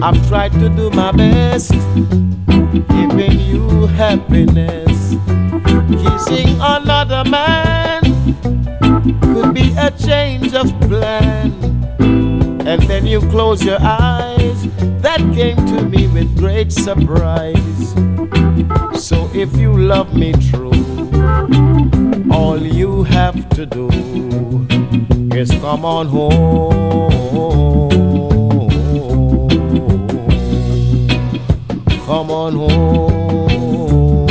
I've tried to do my best, giving you happiness. Kissing another man could be a change of plan. And then you close your eyes. That came to me with great surprise. So if you love me true, all you have to do is come on home. Come on home.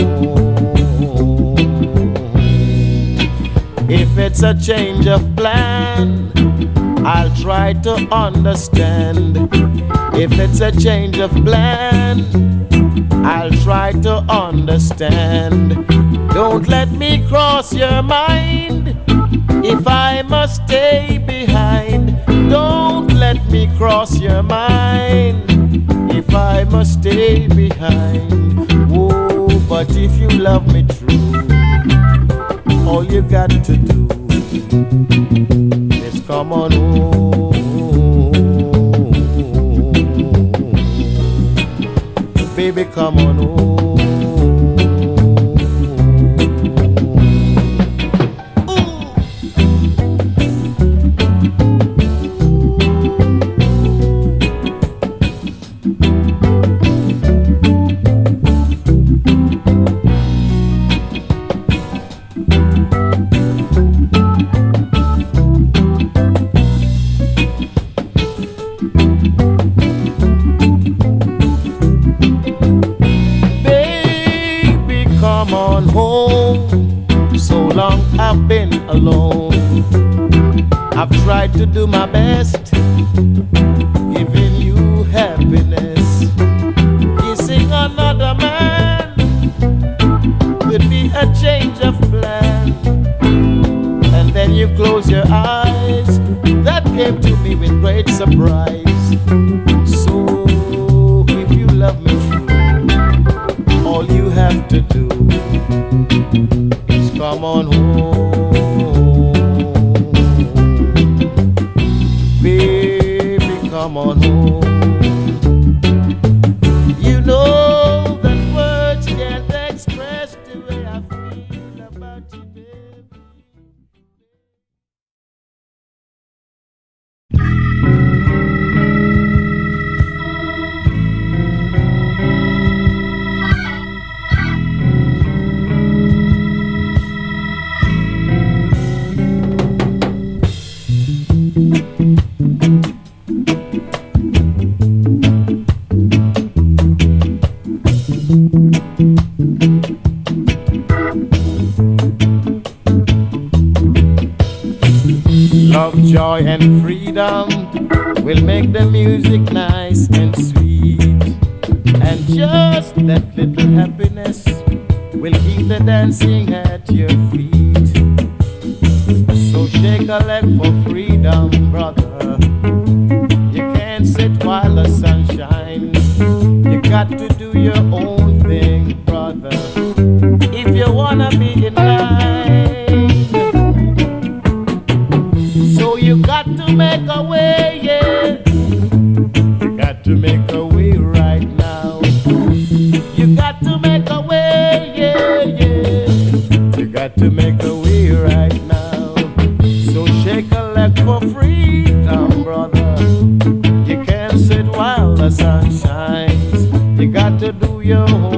If it's a change of plan, I'll try to understand. If it's a change of plan, I'll try to understand. Don't let me cross your mind if I must stay behind. Don't let me cross your mind if I must stay behind. Oh, but if you love me true, all you got to do is come on home. Baby, come on home. Alone. I've tried to do my best, giving you happiness. Kissing another man could be a change of plan. And then you close your eyes. That came to me with great surprise. And will make the music nice and sweet. And just that little happiness will keep the dancing at your feet. Freedom, brother. You can't sit while the sun shines. You got to do your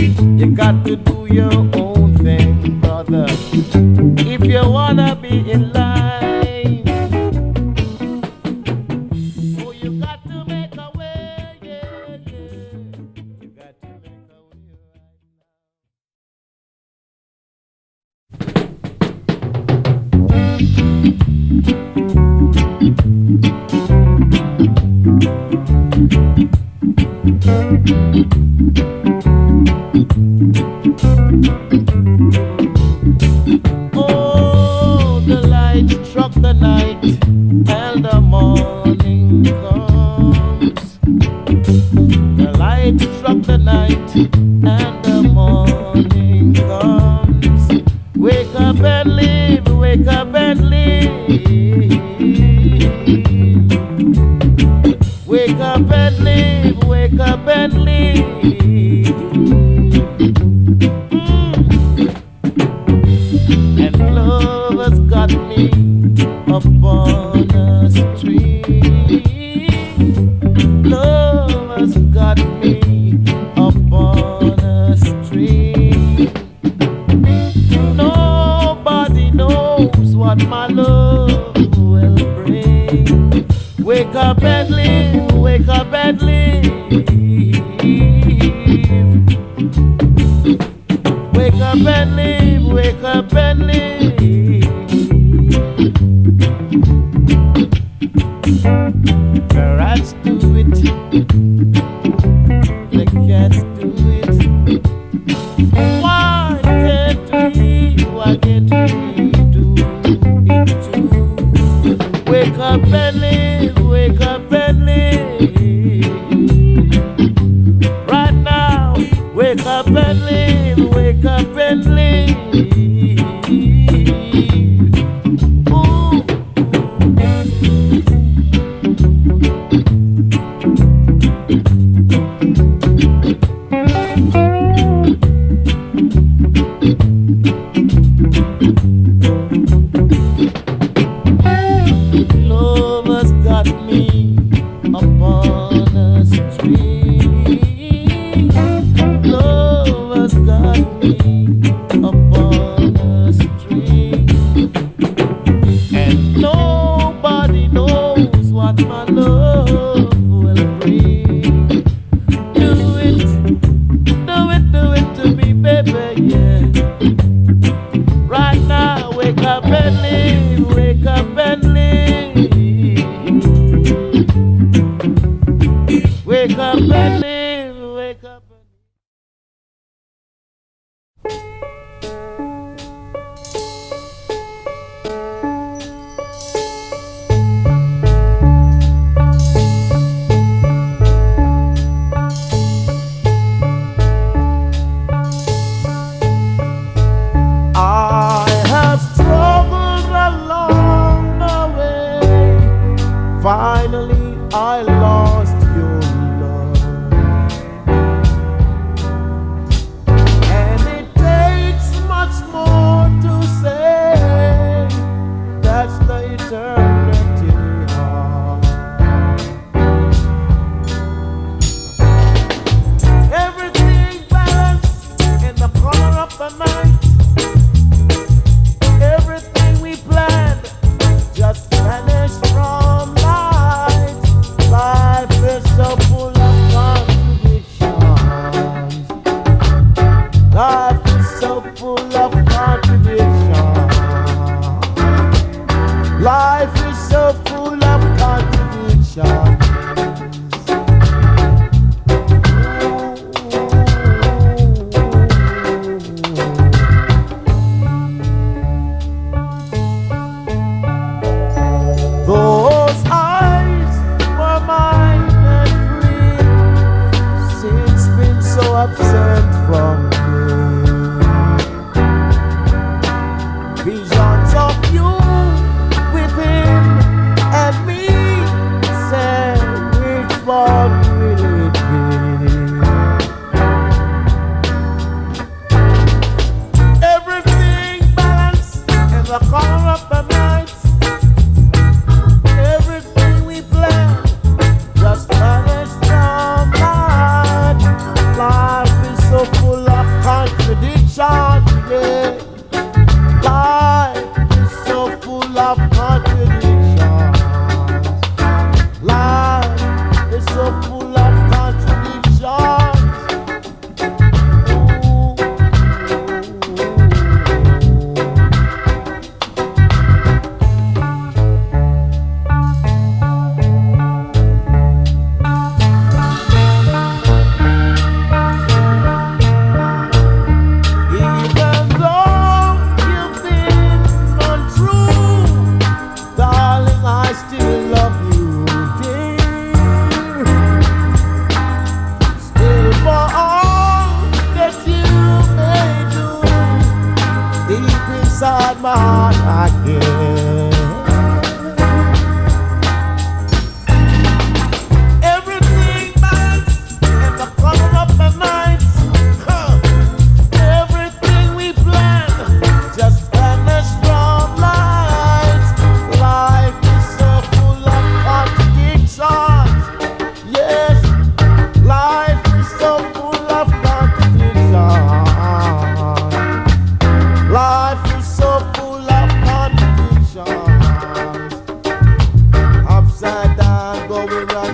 You got to do your own me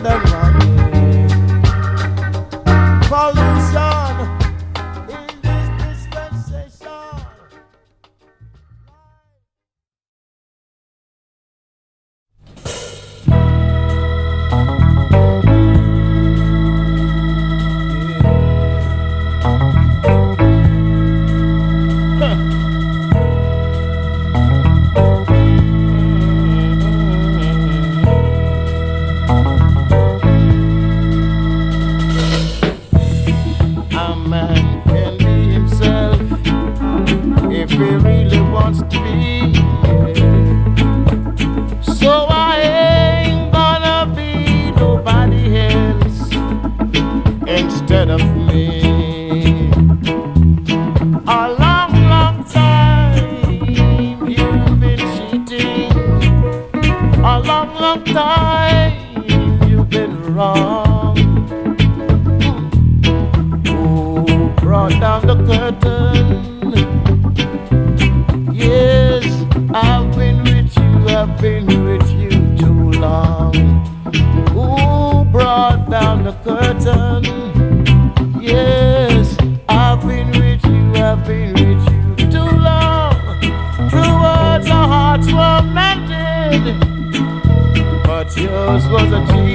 the drawn down the curtain. Yes, I've been with you, I've been with you too long. Who brought down the curtain? Yes, I've been with you, I've been with you too long. True words, our hearts were mended, but yours was a.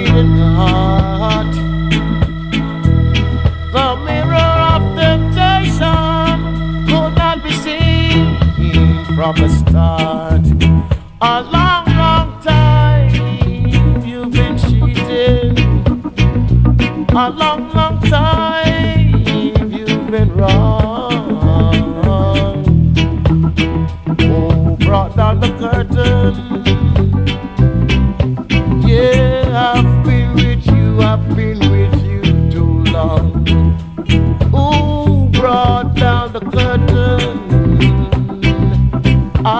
promise.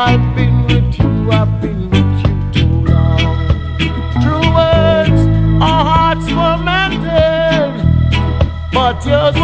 I've been with you, I've been with you too long. True words, our hearts were mended, but yours.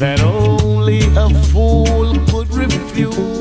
I'll a fool could just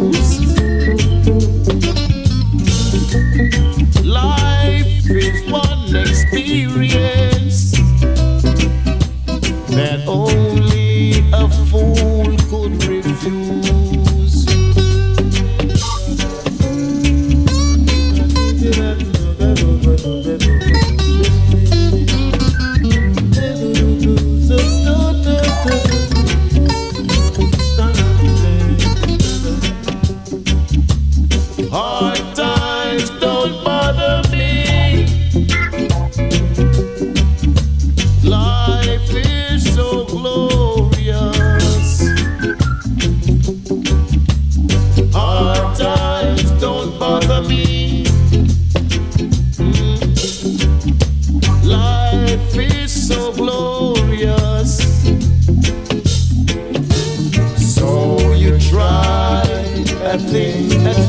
see how.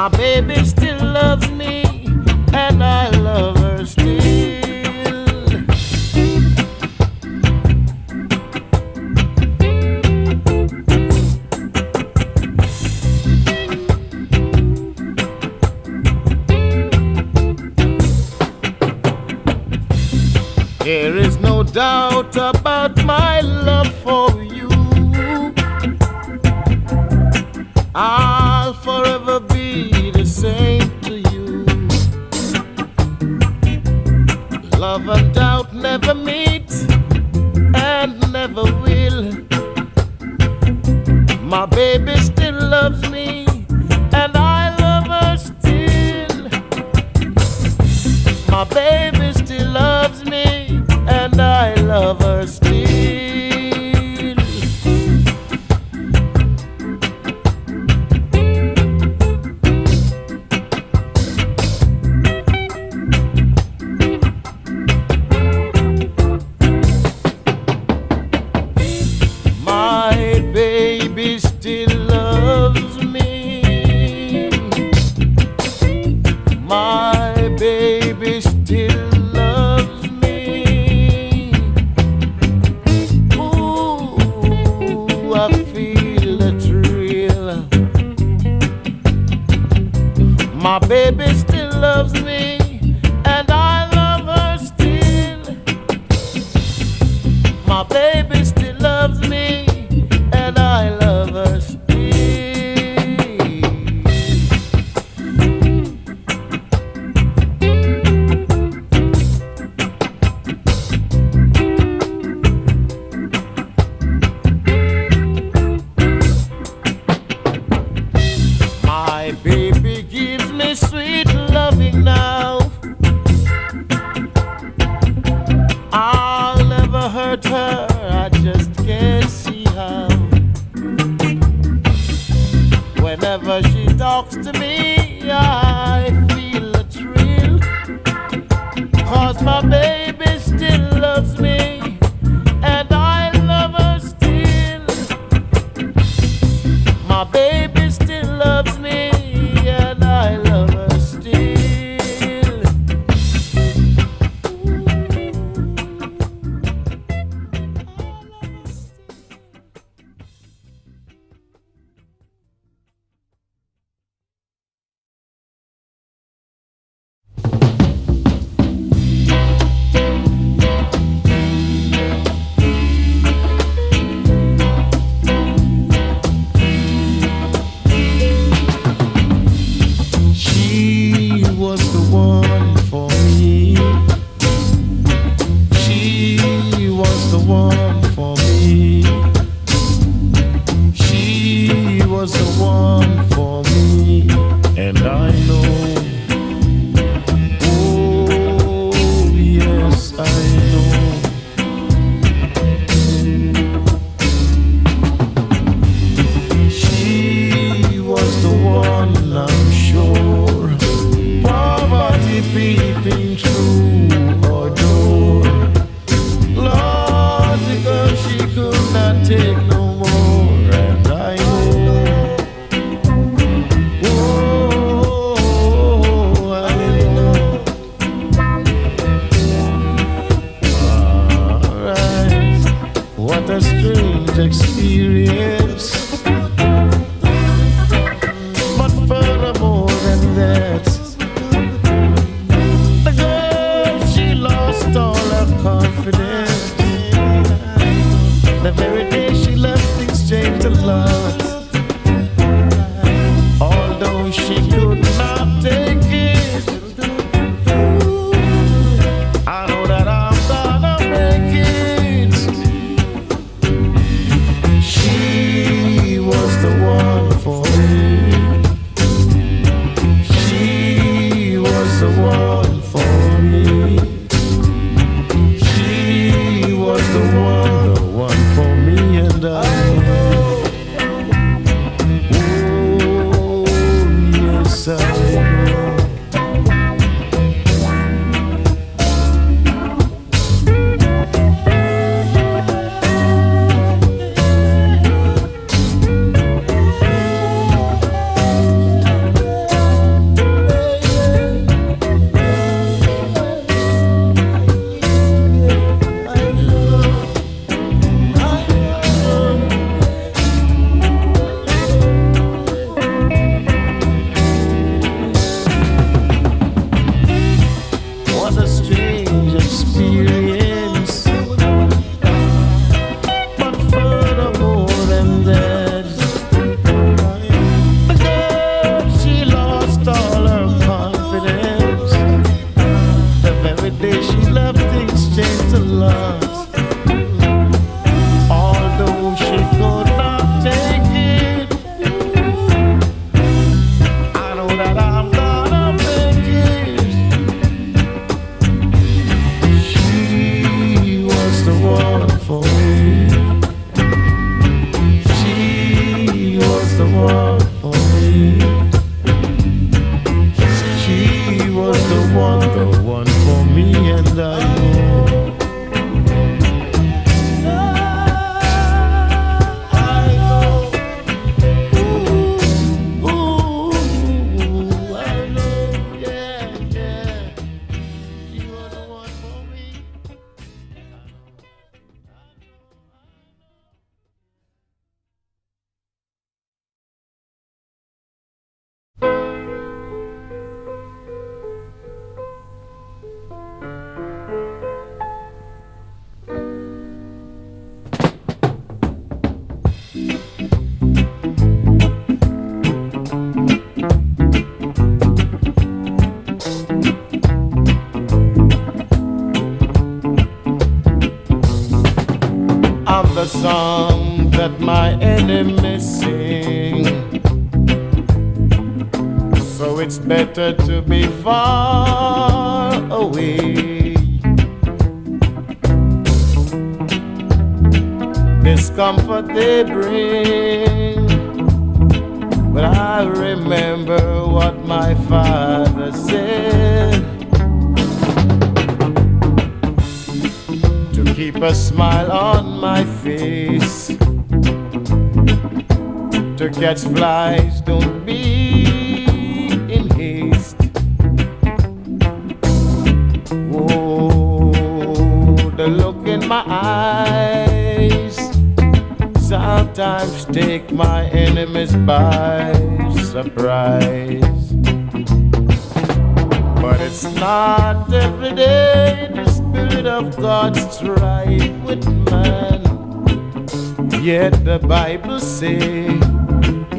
My baby still loves me, and I one for me, and I. song that my enemies sing. So it's better to be far away. Discomfort they bring. That's flies, don't be in haste. Oh, the look in my eyes sometimes take my enemies by surprise. But it's not every day the Spirit of God strives with man. Yet the Bible says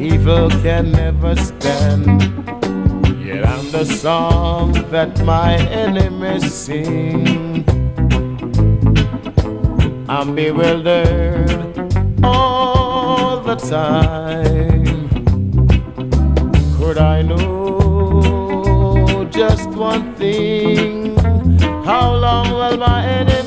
evil can never stand. Yet I'm the song that my enemies sing. I'm bewildered all the time. Could I know just one thing? How long will my enemies?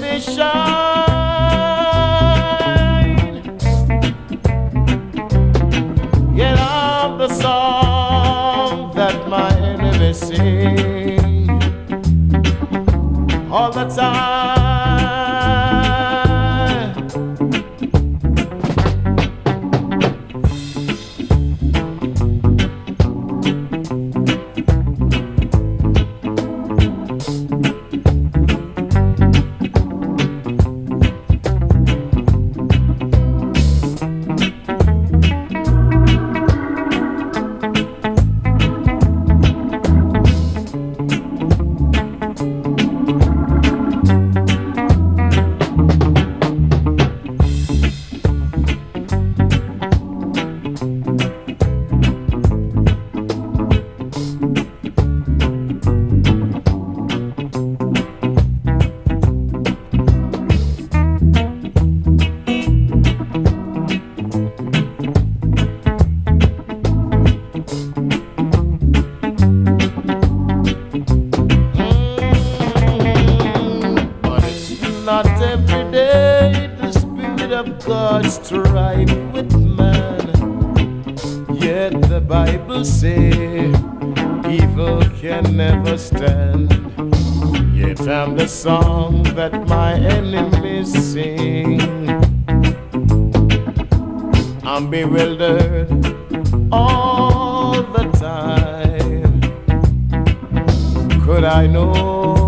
all the time. of God strive with man. Yet the Bible say evil can never stand. Yet I'm the song that my enemies sing. I'm bewildered all the time. Could I know?